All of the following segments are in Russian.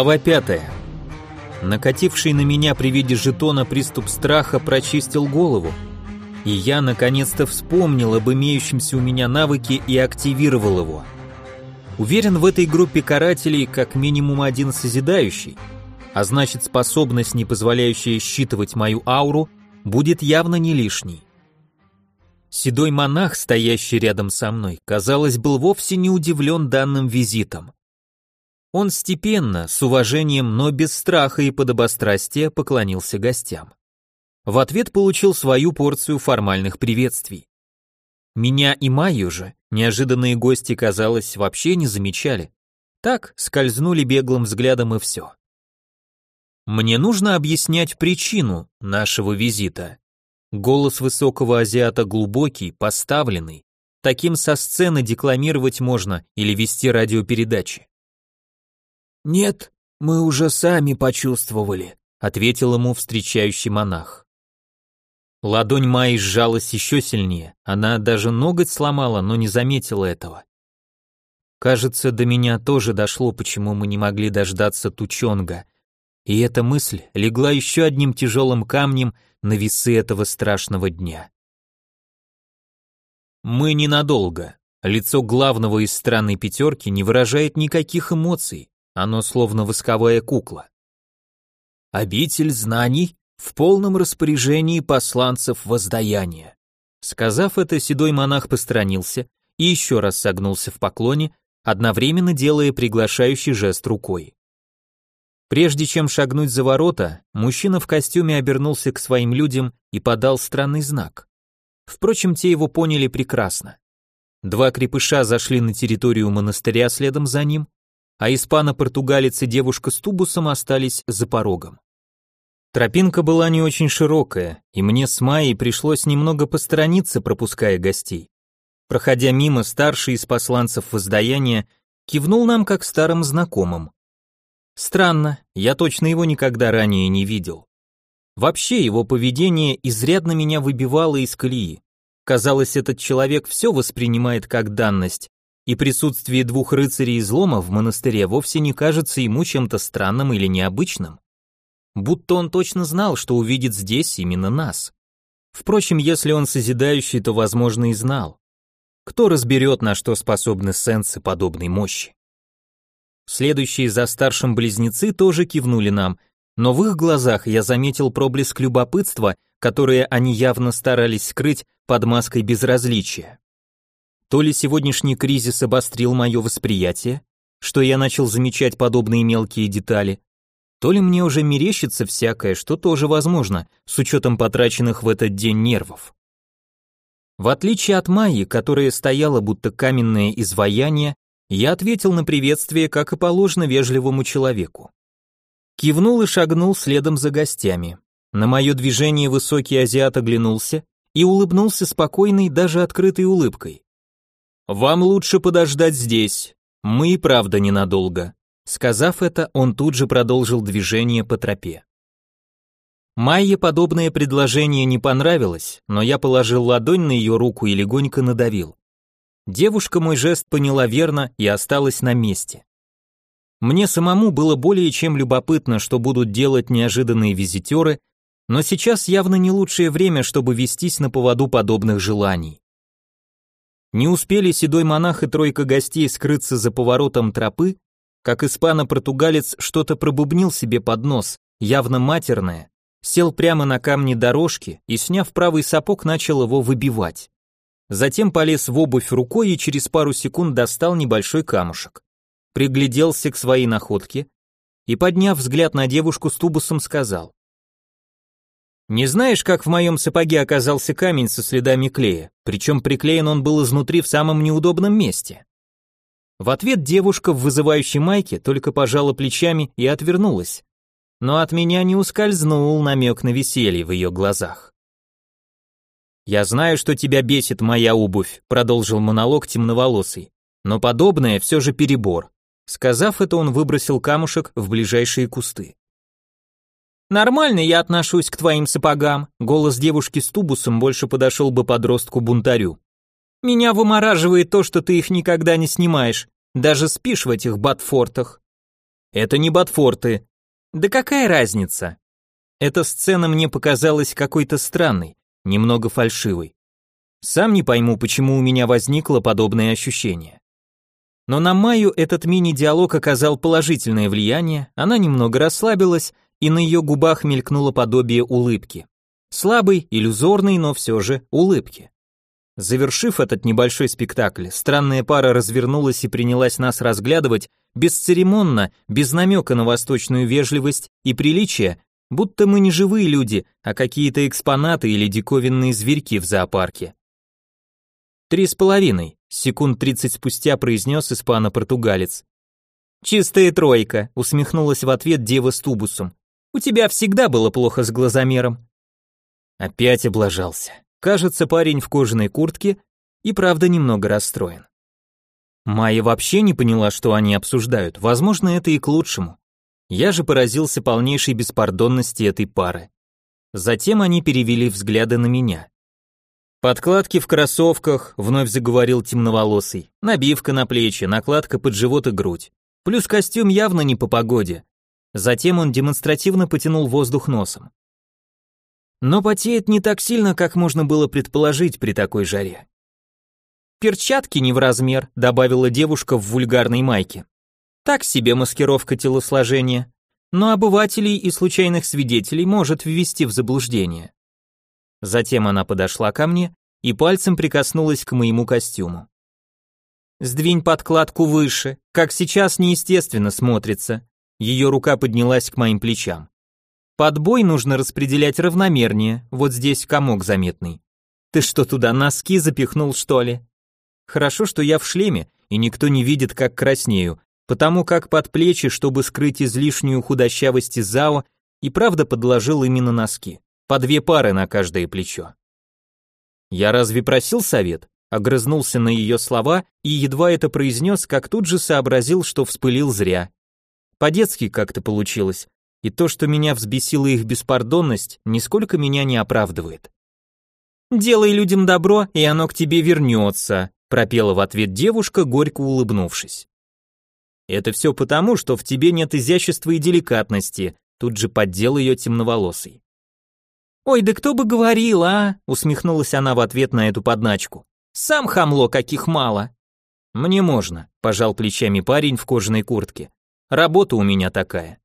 Глава пятая. Накативший на меня при виде жетона приступ страха прочистил голову, и я наконец-то вспомнил об имеющемся у меня навыке и активировал его. Уверен, в этой группе карателей как минимум один созидающий, а значит способность, не позволяющая считывать мою ауру, будет явно не лишней. Седой монах, стоящий рядом со мной, казалось, был вовсе не удивлен данным визитом. Он степенно, с уважением, но без страха и подобострастия поклонился гостям. В ответ получил свою порцию формальных приветствий. Меня и Майю же неожиданные гости, казалось, вообще не замечали. Так, скользнули беглым взглядом и все. Мне нужно объяснять причину нашего визита. Голос высокого азиата глубокий, поставленный. Таким со сцены декламировать можно или вести радиопередачи. «Нет, мы уже сами почувствовали», — ответил ему встречающий монах. Ладонь Майи сжалась еще сильнее, она даже ноготь сломала, но не заметила этого. Кажется, до меня тоже дошло, почему мы не могли дождаться Тучонга, и эта мысль легла еще одним тяжелым камнем на весы этого страшного дня. Мы ненадолго. Лицо главного из странной пятерки не выражает никаких эмоций, оно словно восковая кукла. Обитель знаний в полном распоряжении посланцев воздаяния. Сказав это, седой монах посторонился и еще раз согнулся в поклоне, одновременно делая приглашающий жест рукой. Прежде чем шагнуть за ворота, мужчина в костюме обернулся к своим людям и подал странный знак. Впрочем, те его поняли прекрасно. Два крепыша зашли на территорию монастыря следом за ним, а испано-португалец и девушка с тубусом остались за порогом. Тропинка была не очень широкая, и мне с Майей пришлось немного посторониться, пропуская гостей. Проходя мимо, старший из посланцев воздаяния кивнул нам как старым знакомым. Странно, я точно его никогда ранее не видел. Вообще его поведение изрядно меня выбивало из колеи. Казалось, этот человек все воспринимает как данность, и присутствие двух рыцарей излома в монастыре вовсе не кажется ему чем-то странным или необычным. Будто он точно знал, что увидит здесь именно нас. Впрочем, если он созидающий, то, возможно, и знал. Кто разберет, на что способны сенсы подобной мощи? Следующие за старшим близнецы тоже кивнули нам, но в их глазах я заметил проблеск любопытства, которое они явно старались скрыть под маской безразличия. То ли сегодняшний кризис обострил мое восприятие, что я начал замечать подобные мелкие детали, то ли мне уже мерещится всякое, что тоже возможно, с учетом потраченных в этот день нервов. В отличие от Майи, которая стояла будто каменное изваяние, я ответил на приветствие, как и положено вежливому человеку. Кивнул и шагнул следом за гостями. На мое движение высокий азиат оглянулся и улыбнулся спокойной, даже открытой улыбкой. «Вам лучше подождать здесь, мы и правда ненадолго». Сказав это, он тут же продолжил движение по тропе. Майе подобное предложение не понравилось, но я положил ладонь на ее руку и легонько надавил. Девушка мой жест поняла верно и осталась на месте. Мне самому было более чем любопытно, что будут делать неожиданные визитеры, но сейчас явно не лучшее время, чтобы вестись на поводу подобных желаний. Не успели седой монах и тройка гостей скрыться за поворотом тропы, как испано-португалец что-то пробубнил себе под нос, явно матерное, сел прямо на камни дорожки и, сняв правый сапог, начал его выбивать. Затем полез в обувь рукой и через пару секунд достал небольшой камушек. Пригляделся к своей находке и, подняв взгляд на девушку с тубусом, сказал. «Не знаешь, как в моем сапоге оказался камень со следами клея, причем приклеен он был изнутри в самом неудобном месте?» В ответ девушка в вызывающей майке только пожала плечами и отвернулась. Но от меня не ускользнул намек на веселье в ее глазах. «Я знаю, что тебя бесит моя обувь», — продолжил монолог темноволосый. «Но подобное все же перебор». Сказав это, он выбросил камушек в ближайшие кусты. «Нормально я отношусь к твоим сапогам», — голос девушки с тубусом больше подошел бы подростку-бунтарю. «Меня вымораживает то, что ты их никогда не снимаешь, даже спишь в этих ботфортах». Это не Батфорты. Да какая разница? Эта сцена мне показалась какой-то странной, немного фальшивой. Сам не пойму, почему у меня возникло подобное ощущение. Но на Майю этот мини-диалог оказал положительное влияние, она немного расслабилась, и на ее губах мелькнуло подобие улыбки. Слабой, иллюзорной, но все же улыбки. Завершив этот небольшой спектакль, странная пара развернулась и принялась нас разглядывать бесцеремонно, без намека на восточную вежливость и приличие, будто мы не живые люди, а какие-то экспонаты или диковинные зверьки в зоопарке. «Три с половиной», — секунд тридцать спустя произнес испано-португалец. «Чистая тройка», — усмехнулась в ответ дева с тубусом. «У тебя всегда было плохо с глазомером». Опять облажался. Кажется, парень в кожаной куртке и правда немного расстроен. Майя вообще не поняла, что они обсуждают, возможно, это и к лучшему. Я же поразился полнейшей беспардонности этой пары. Затем они перевели взгляды на меня. Подкладки в кроссовках, вновь заговорил темноволосый. Набивка на плечи, накладка под живот и грудь. Плюс костюм явно не по погоде. Затем он демонстративно потянул воздух носом. Но потеет не так сильно, как можно было предположить при такой жаре. Перчатки не в размер, добавила девушка в вульгарной майке. Так себе маскировка телосложения, но обывателей и случайных свидетелей может ввести в заблуждение. Затем она подошла ко мне и пальцем прикоснулась к моему костюму. «Сдвинь подкладку выше, как сейчас неестественно смотрится». Ее рука поднялась к моим плечам. «Подбой нужно распределять равномернее, вот здесь комок заметный. Ты что, туда носки запихнул, что ли?» Хорошо, что я в шлеме, и никто не видит, как краснею, потому как под плечи, чтобы скрыть излишнюю худощавость Зао, и правда подложил именно носки по две пары на каждое плечо. Я разве просил совет? Огрызнулся на ее слова и едва это произнес, как тут же сообразил, что вспылил зря. По-детски как-то получилось, и то, что меня взбесила их беспардонность, нисколько меня не оправдывает. «Делай людям добро, и оно к тебе вернется», пропела в ответ девушка, горько улыбнувшись. «Это все потому, что в тебе нет изящества и деликатности», тут же поддел ее темноволосый. «Ой, да кто бы говорил, а?» усмехнулась она в ответ на эту подначку. «Сам хамло, каких мало». «Мне можно», пожал плечами парень в кожаной куртке. «Работа у меня такая».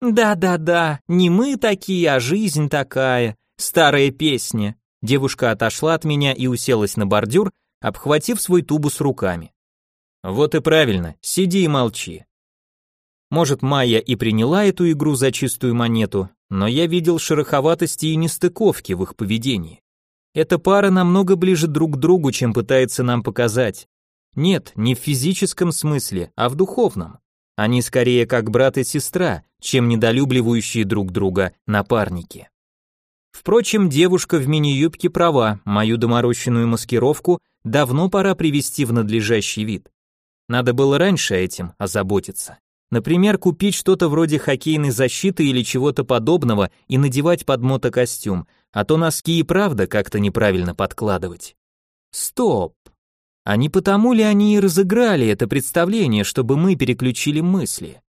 «Да-да-да, не мы такие, а жизнь такая, старая песня». Девушка отошла от меня и уселась на бордюр, обхватив свой тубус руками. «Вот и правильно, сиди и молчи». Может, Майя и приняла эту игру за чистую монету, но я видел шероховатости и нестыковки в их поведении. Эта пара намного ближе друг к другу, чем пытается нам показать. Нет, не в физическом смысле, а в духовном. Они скорее как брат и сестра, чем недолюбливающие друг друга напарники. Впрочем, девушка в мини-юбке права, мою доморощенную маскировку давно пора привести в надлежащий вид. Надо было раньше этим озаботиться. Например, купить что-то вроде хоккейной защиты или чего-то подобного и надевать под мотокостюм, а то носки и правда как-то неправильно подкладывать. Стоп. А не потому ли они и разыграли это представление, чтобы мы переключили мысли?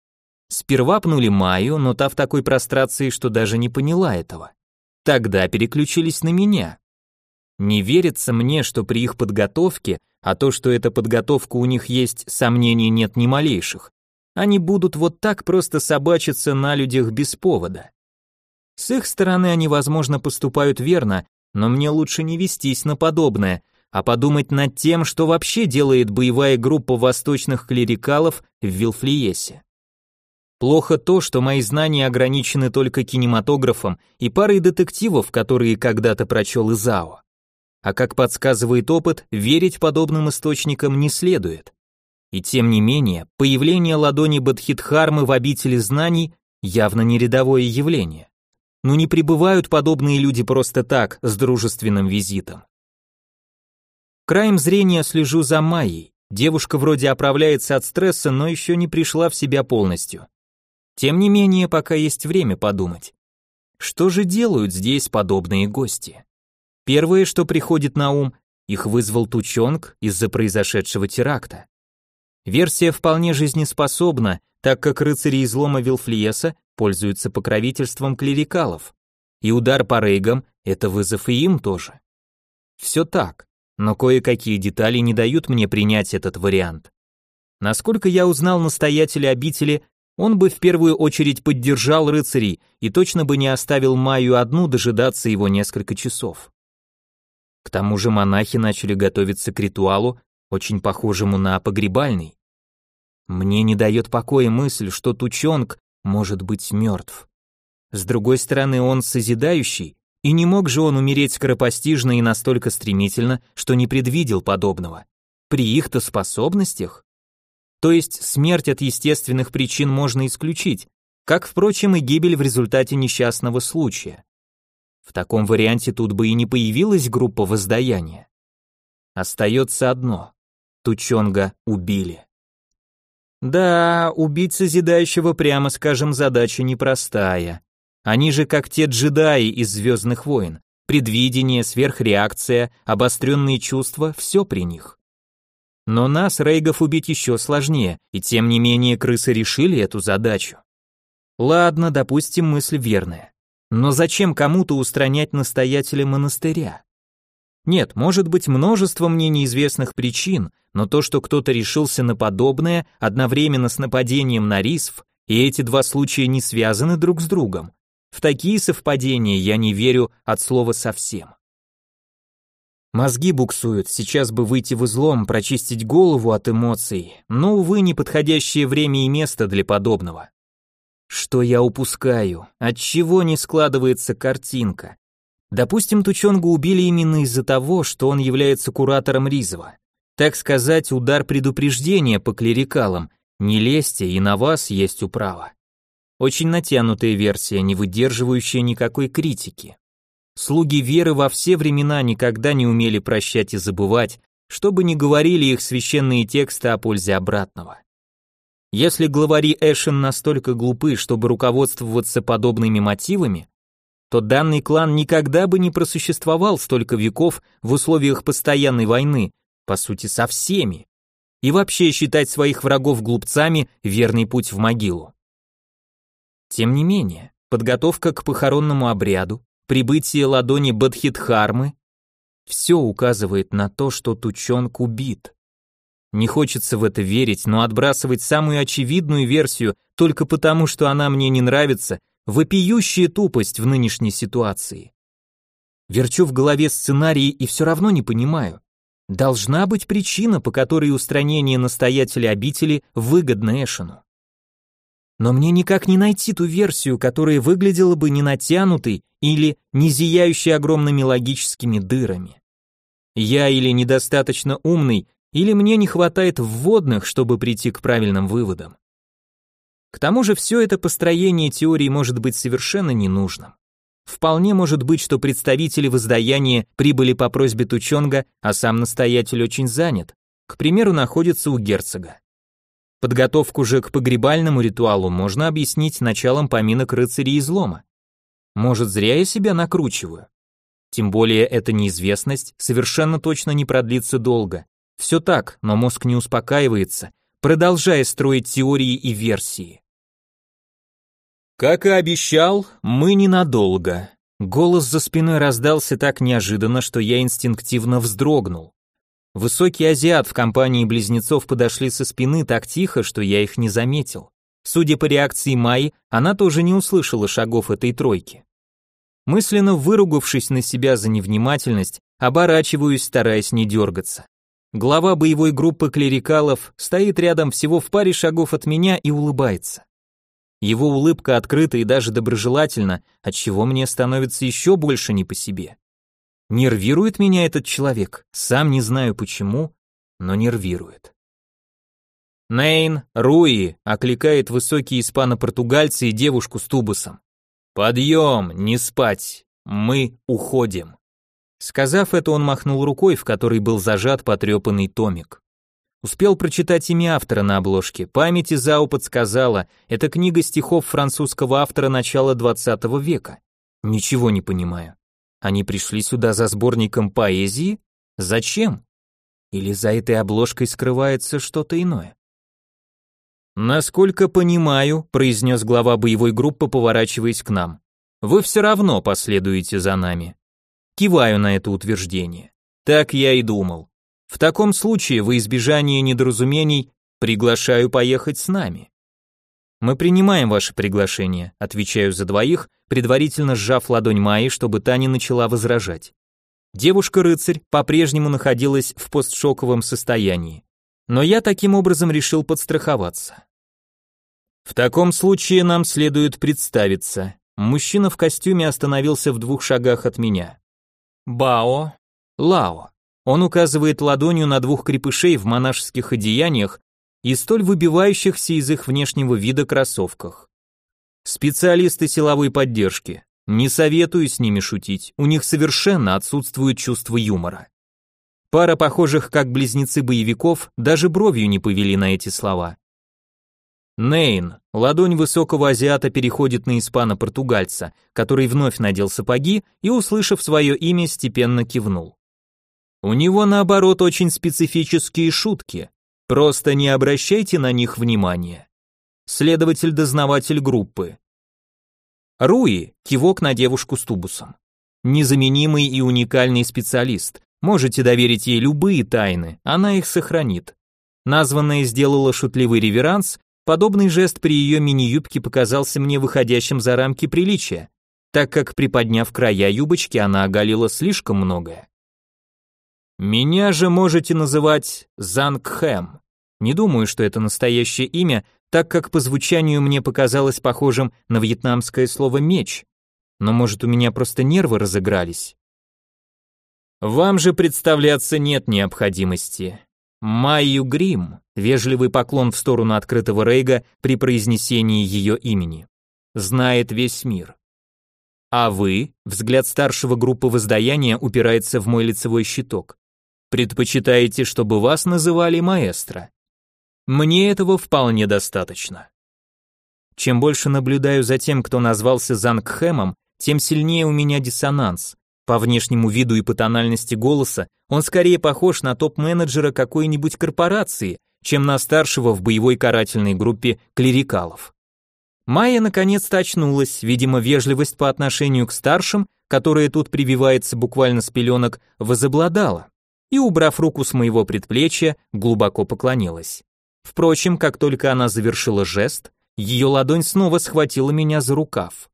Сперва пнули Майю, но та в такой прострации, что даже не поняла этого. Тогда переключились на меня. Не верится мне, что при их подготовке, а то, что эта подготовка у них есть, сомнений нет ни малейших, они будут вот так просто собачиться на людях без повода. С их стороны они, возможно, поступают верно, но мне лучше не вестись на подобное, а подумать над тем, что вообще делает боевая группа восточных клерикалов в Вилфлиесе. Плохо то, что мои знания ограничены только кинематографом и парой детективов, которые когда-то прочел Изао. А как подсказывает опыт, верить подобным источникам не следует. И тем не менее, появление ладони Бадхидхармы в обители знаний явно не рядовое явление. Но не прибывают подобные люди просто так, с дружественным визитом. Краем зрения слежу за Майей. Девушка вроде оправляется от стресса, но еще не пришла в себя полностью. Тем не менее, пока есть время подумать. Что же делают здесь подобные гости? Первое, что приходит на ум, их вызвал Тучонг из-за произошедшего теракта. Версия вполне жизнеспособна, так как рыцари излома Вилфлиеса пользуются покровительством клерикалов, и удар по рейгам – это вызов и им тоже. Все так, но кое-какие детали не дают мне принять этот вариант. Насколько я узнал настоятеля обители, он бы в первую очередь поддержал рыцарей и точно бы не оставил Майю одну дожидаться его несколько часов. К тому же монахи начали готовиться к ритуалу, очень похожему на погребальный. Мне не дает покоя мысль, что Тучонг может быть мертв. С другой стороны, он созидающий, и не мог же он умереть скоропостижно и настолько стремительно, что не предвидел подобного. При их-то способностях? То есть смерть от естественных причин можно исключить, как, впрочем, и гибель в результате несчастного случая. В таком варианте тут бы и не появилась группа воздаяния. Остается одно. Тучонга убили. Да, убить созидающего, прямо скажем, задача непростая. Они же как те джедаи из «Звездных войн». Предвидение, сверхреакция, обостренные чувства – все при них. Но нас, рейгов, убить еще сложнее, и тем не менее крысы решили эту задачу. Ладно, допустим, мысль верная. Но зачем кому-то устранять настоятеля монастыря? Нет, может быть множество мне неизвестных причин, но то, что кто-то решился на подобное одновременно с нападением на Рисв, и эти два случая не связаны друг с другом, в такие совпадения я не верю от слова совсем. Мозги буксуют, сейчас бы выйти в излом, прочистить голову от эмоций, но, увы, неподходящее время и место для подобного. Что я упускаю? От чего не складывается картинка? Допустим, Тучонга убили именно из-за того, что он является куратором Ризова. Так сказать, удар предупреждения по клерикалам. Не лезьте, и на вас есть управа. Очень натянутая версия, не выдерживающая никакой критики. Слуги веры во все времена никогда не умели прощать и забывать, что бы ни говорили их священные тексты о пользе обратного. Если главари Эшен настолько глупы, чтобы руководствоваться подобными мотивами, то данный клан никогда бы не просуществовал столько веков в условиях постоянной войны, по сути со всеми. И вообще считать своих врагов глупцами – верный путь в могилу. Тем не менее, подготовка к похоронному обряду, прибытие ладони Бадхидхармы, все указывает на то, что Тучонг убит. Не хочется в это верить, но отбрасывать самую очевидную версию только потому, что она мне не нравится, вопиющая тупость в нынешней ситуации. Верчу в голове сценарии и все равно не понимаю. Должна быть причина, по которой устранение настоятеля обители выгодно Эшену но мне никак не найти ту версию, которая выглядела бы не натянутой или не зияющей огромными логическими дырами. Я или недостаточно умный, или мне не хватает вводных, чтобы прийти к правильным выводам. К тому же все это построение теории может быть совершенно ненужным. Вполне может быть, что представители воздаяния прибыли по просьбе Тучонга, а сам настоятель очень занят. К примеру, находится у герцога. Подготовку же к погребальному ритуалу можно объяснить началом поминок рыцарей излома. Может, зря я себя накручиваю? Тем более эта неизвестность совершенно точно не продлится долго. Все так, но мозг не успокаивается, продолжая строить теории и версии. Как и обещал, мы ненадолго. Голос за спиной раздался так неожиданно, что я инстинктивно вздрогнул. Высокий азиат в компании близнецов подошли со спины так тихо, что я их не заметил. Судя по реакции Майи, она тоже не услышала шагов этой тройки. Мысленно выругавшись на себя за невнимательность, оборачиваюсь, стараясь не дергаться. Глава боевой группы клерикалов стоит рядом всего в паре шагов от меня и улыбается. Его улыбка открыта и даже доброжелательна, отчего мне становится еще больше не по себе. Нервирует меня этот человек, сам не знаю почему, но нервирует. Нейн, Руи, окликает высокий испано-португальцы и девушку с тубусом. Подъем, не спать, мы уходим. Сказав это, он махнул рукой, в которой был зажат потрепанный томик. Успел прочитать имя автора на обложке. Память Изау подсказала, это книга стихов французского автора начала 20 века. Ничего не понимаю. Они пришли сюда за сборником поэзии? Зачем? Или за этой обложкой скрывается что-то иное? Насколько понимаю, произнес глава боевой группы, поворачиваясь к нам. Вы все равно последуете за нами. Киваю на это утверждение. Так я и думал. В таком случае, во избежание недоразумений, приглашаю поехать с нами. Мы принимаем ваше приглашение, отвечаю за двоих, предварительно сжав ладонь Майи, чтобы та не начала возражать. Девушка-рыцарь по-прежнему находилась в постшоковом состоянии, но я таким образом решил подстраховаться. В таком случае нам следует представиться. Мужчина в костюме остановился в двух шагах от меня. Бао, Лао. Он указывает ладонью на двух крепышей в монашеских одеяниях, и столь выбивающихся из их внешнего вида кроссовках. Специалисты силовой поддержки. Не советую с ними шутить, у них совершенно отсутствует чувство юмора. Пара похожих как близнецы боевиков даже бровью не повели на эти слова. Нейн, ладонь высокого азиата переходит на испано-португальца, который вновь надел сапоги и, услышав свое имя, степенно кивнул. У него, наоборот, очень специфические шутки, Просто не обращайте на них внимания. Следователь-дознаватель группы. Руи, кивок на девушку с тубусом. Незаменимый и уникальный специалист. Можете доверить ей любые тайны, она их сохранит. Названная сделала шутливый реверанс, подобный жест при ее мини-юбке показался мне выходящим за рамки приличия, так как приподняв края юбочки, она оголила слишком многое. Меня же можете называть Зангхэм. Не думаю, что это настоящее имя, так как по звучанию мне показалось похожим на вьетнамское слово меч. Но может у меня просто нервы разыгрались. Вам же представляться нет необходимости. Майю Грим, вежливый поклон в сторону открытого Рейга при произнесении ее имени. Знает весь мир. А вы, взгляд старшего группы воздаяния упирается в мой лицевой щиток. Предпочитаете, чтобы вас называли маэстро? Мне этого вполне достаточно. Чем больше наблюдаю за тем, кто назвался Зангхэмом, тем сильнее у меня диссонанс. По внешнему виду и по тональности голоса он скорее похож на топ-менеджера какой-нибудь корпорации, чем на старшего в боевой карательной группе клерикалов. Майя наконец-то очнулась, видимо, вежливость по отношению к старшим, которая тут прививается буквально с пеленок, возобладала, и, убрав руку с моего предплечья, глубоко поклонилась. Впрочем, как только она завершила жест, ее ладонь снова схватила меня за рукав.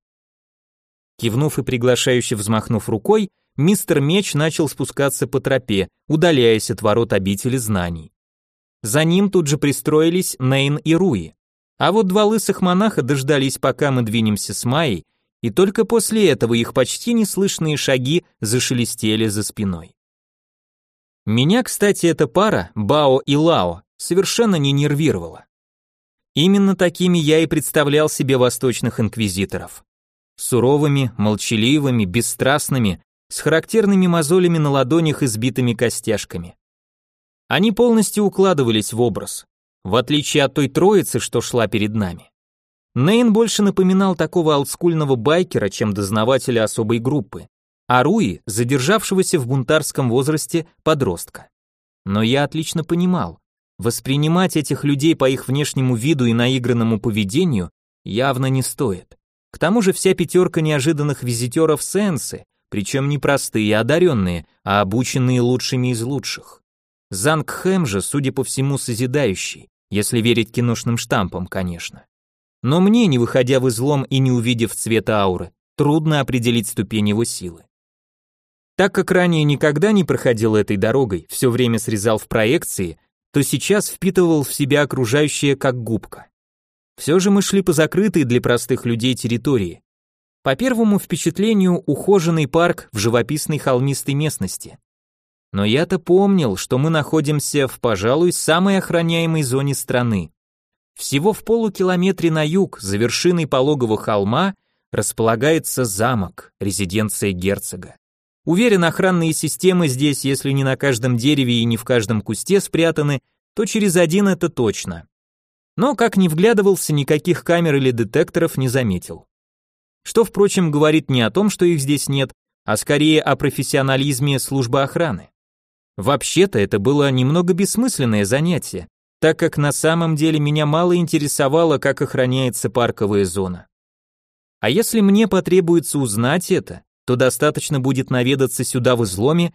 Кивнув и приглашающе взмахнув рукой, мистер Меч начал спускаться по тропе, удаляясь от ворот обители знаний. За ним тут же пристроились Нейн и Руи. А вот два лысых монаха дождались, пока мы двинемся с Майей, и только после этого их почти неслышные шаги зашелестели за спиной. Меня, кстати, эта пара, Бао и Лао, совершенно не нервировала. Именно такими я и представлял себе восточных инквизиторов. Суровыми, молчаливыми, бесстрастными, с характерными мозолями на ладонях и сбитыми костяшками. Они полностью укладывались в образ, в отличие от той троицы, что шла перед нами. Нейн больше напоминал такого олдскульного байкера, чем дознавателя особой группы, а Руи – задержавшегося в бунтарском возрасте подростка. Но я отлично понимал, Воспринимать этих людей по их внешнему виду и наигранному поведению явно не стоит. К тому же вся пятерка неожиданных визитеров сенсы, причем не простые, одаренные, а обученные лучшими из лучших. Зангхэм же, судя по всему, созидающий, если верить киношным штампам, конечно. Но мне, не выходя в излом и не увидев цвета ауры, трудно определить ступень его силы. Так как ранее никогда не проходил этой дорогой, все время срезал в проекции, то сейчас впитывал в себя окружающее как губка. Все же мы шли по закрытой для простых людей территории. По первому впечатлению ухоженный парк в живописной холмистой местности. Но я-то помнил, что мы находимся в, пожалуй, самой охраняемой зоне страны. Всего в полукилометре на юг, за вершиной пологого холма, располагается замок, резиденция герцога. Уверен, охранные системы здесь, если не на каждом дереве и не в каждом кусте спрятаны, то через один это точно. Но как ни вглядывался, никаких камер или детекторов не заметил. Что, впрочем, говорит не о том, что их здесь нет, а скорее о профессионализме службы охраны. Вообще-то это было немного бессмысленное занятие, так как на самом деле меня мало интересовало, как охраняется парковая зона. А если мне потребуется узнать это, то достаточно будет наведаться сюда в изломе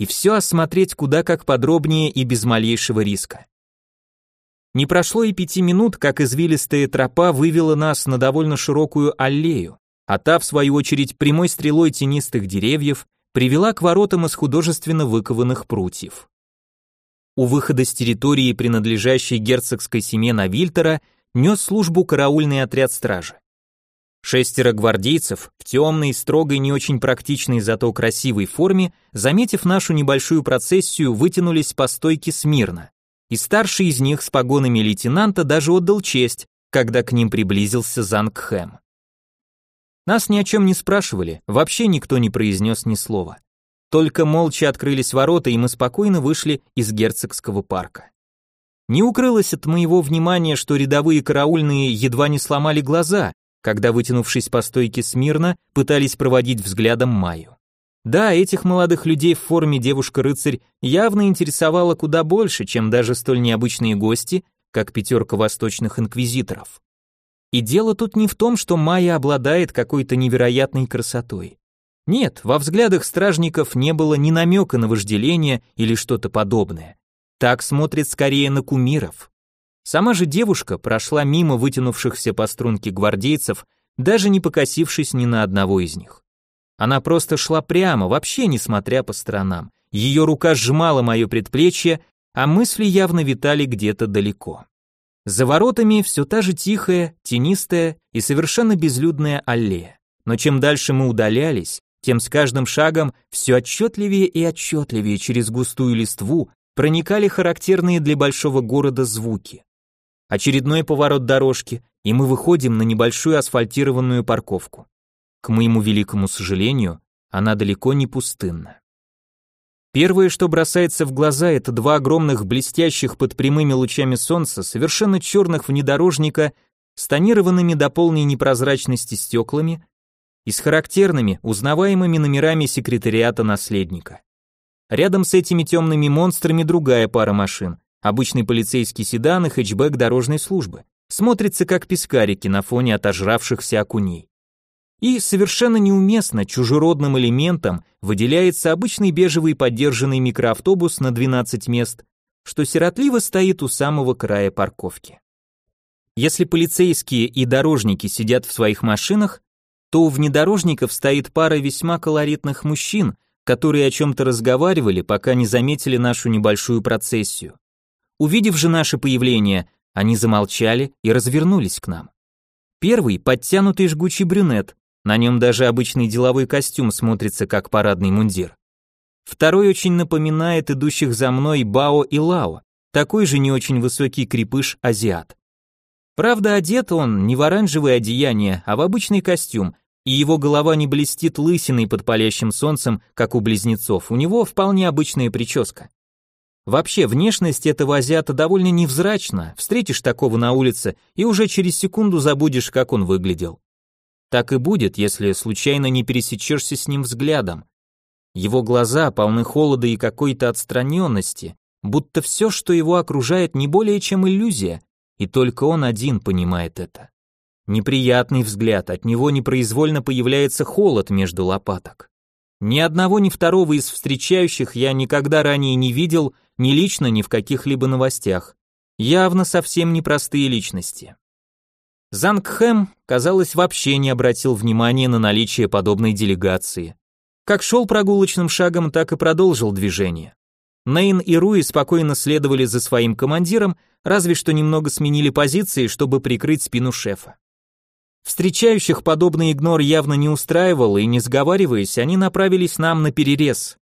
и все осмотреть куда как подробнее и без малейшего риска. Не прошло и пяти минут, как извилистая тропа вывела нас на довольно широкую аллею, а та, в свою очередь, прямой стрелой тенистых деревьев привела к воротам из художественно выкованных прутьев. У выхода с территории, принадлежащей герцогской семье Навильтера, нес службу караульный отряд стражи. Шестеро гвардейцев в темной, строгой, не очень практичной, зато красивой форме, заметив нашу небольшую процессию, вытянулись по стойке смирно. И старший из них с погонами лейтенанта даже отдал честь, когда к ним приблизился Зангхэм. Нас ни о чем не спрашивали, вообще никто не произнес ни слова. Только молча открылись ворота, и мы спокойно вышли из герцогского парка. Не укрылось от моего внимания, что рядовые караульные едва не сломали глаза, когда, вытянувшись по стойке смирно, пытались проводить взглядом Майю. Да, этих молодых людей в форме девушка-рыцарь явно интересовала куда больше, чем даже столь необычные гости, как пятерка восточных инквизиторов. И дело тут не в том, что Майя обладает какой-то невероятной красотой. Нет, во взглядах стражников не было ни намека на вожделение или что-то подобное. Так смотрит скорее на кумиров. Сама же девушка прошла мимо вытянувшихся по струнке гвардейцев, даже не покосившись ни на одного из них. Она просто шла прямо, вообще не смотря по сторонам. Ее рука сжимала мое предплечье, а мысли явно витали где-то далеко. За воротами все та же тихая, тенистая и совершенно безлюдная аллея. Но чем дальше мы удалялись, тем с каждым шагом все отчетливее и отчетливее через густую листву проникали характерные для большого города звуки. Очередной поворот дорожки, и мы выходим на небольшую асфальтированную парковку. К моему великому сожалению, она далеко не пустынна. Первое, что бросается в глаза, это два огромных блестящих под прямыми лучами солнца, совершенно черных внедорожника с тонированными до полной непрозрачности стеклами и с характерными, узнаваемыми номерами секретариата наследника. Рядом с этими темными монстрами другая пара машин, обычный полицейский седан и хэтчбэк дорожной службы. Смотрится как пескарики на фоне отожравшихся окуней. И совершенно неуместно чужеродным элементом выделяется обычный бежевый поддержанный микроавтобус на 12 мест, что сиротливо стоит у самого края парковки. Если полицейские и дорожники сидят в своих машинах, то у внедорожников стоит пара весьма колоритных мужчин, которые о чем-то разговаривали, пока не заметили нашу небольшую процессию. Увидев же наше появление, они замолчали и развернулись к нам. Первый – подтянутый жгучий брюнет, на нем даже обычный деловой костюм смотрится как парадный мундир. Второй очень напоминает идущих за мной Бао и Лао, такой же не очень высокий крепыш-азиат. Правда, одет он не в оранжевое одеяние, а в обычный костюм, и его голова не блестит лысиной под палящим солнцем, как у близнецов, у него вполне обычная прическа. Вообще, внешность этого азиата довольно невзрачна, встретишь такого на улице и уже через секунду забудешь, как он выглядел. Так и будет, если случайно не пересечешься с ним взглядом. Его глаза полны холода и какой-то отстраненности, будто все, что его окружает, не более чем иллюзия, и только он один понимает это. Неприятный взгляд, от него непроизвольно появляется холод между лопаток. Ни одного, ни второго из встречающих я никогда ранее не видел, ни лично, ни в каких-либо новостях. Явно совсем непростые личности. Зангхэм, казалось, вообще не обратил внимания на наличие подобной делегации. Как шел прогулочным шагом, так и продолжил движение. Нейн и Руи спокойно следовали за своим командиром, разве что немного сменили позиции, чтобы прикрыть спину шефа. Встречающих подобный игнор явно не устраивал, и не сговариваясь, они направились нам на перерез.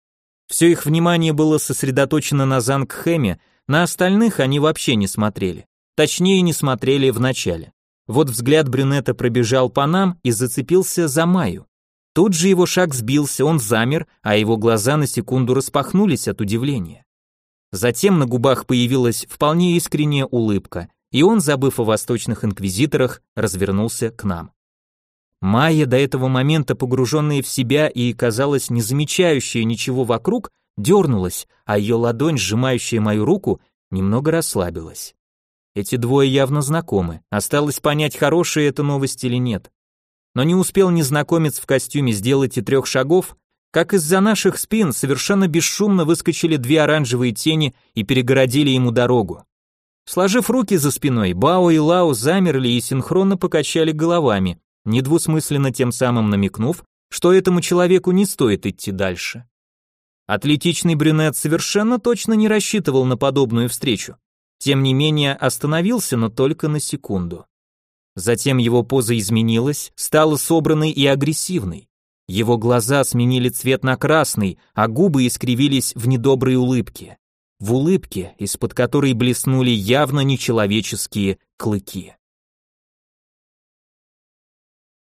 Все их внимание было сосредоточено на Зангхэме, на остальных они вообще не смотрели. Точнее, не смотрели в начале. Вот взгляд брюнета пробежал по нам и зацепился за Маю. Тут же его шаг сбился, он замер, а его глаза на секунду распахнулись от удивления. Затем на губах появилась вполне искренняя улыбка, и он, забыв о восточных инквизиторах, развернулся к нам. Майя, до этого момента погруженная в себя и, казалось, не замечающая ничего вокруг, дернулась, а ее ладонь, сжимающая мою руку, немного расслабилась. Эти двое явно знакомы, осталось понять, хорошая это новость или нет. Но не успел незнакомец в костюме сделать и трех шагов, как из-за наших спин совершенно бесшумно выскочили две оранжевые тени и перегородили ему дорогу. Сложив руки за спиной, Бао и Лао замерли и синхронно покачали головами, недвусмысленно тем самым намекнув, что этому человеку не стоит идти дальше. Атлетичный брюнет совершенно точно не рассчитывал на подобную встречу. Тем не менее остановился, но только на секунду. Затем его поза изменилась, стала собранной и агрессивной. Его глаза сменили цвет на красный, а губы искривились в недоброй улыбке. В улыбке, из-под которой блеснули явно нечеловеческие клыки.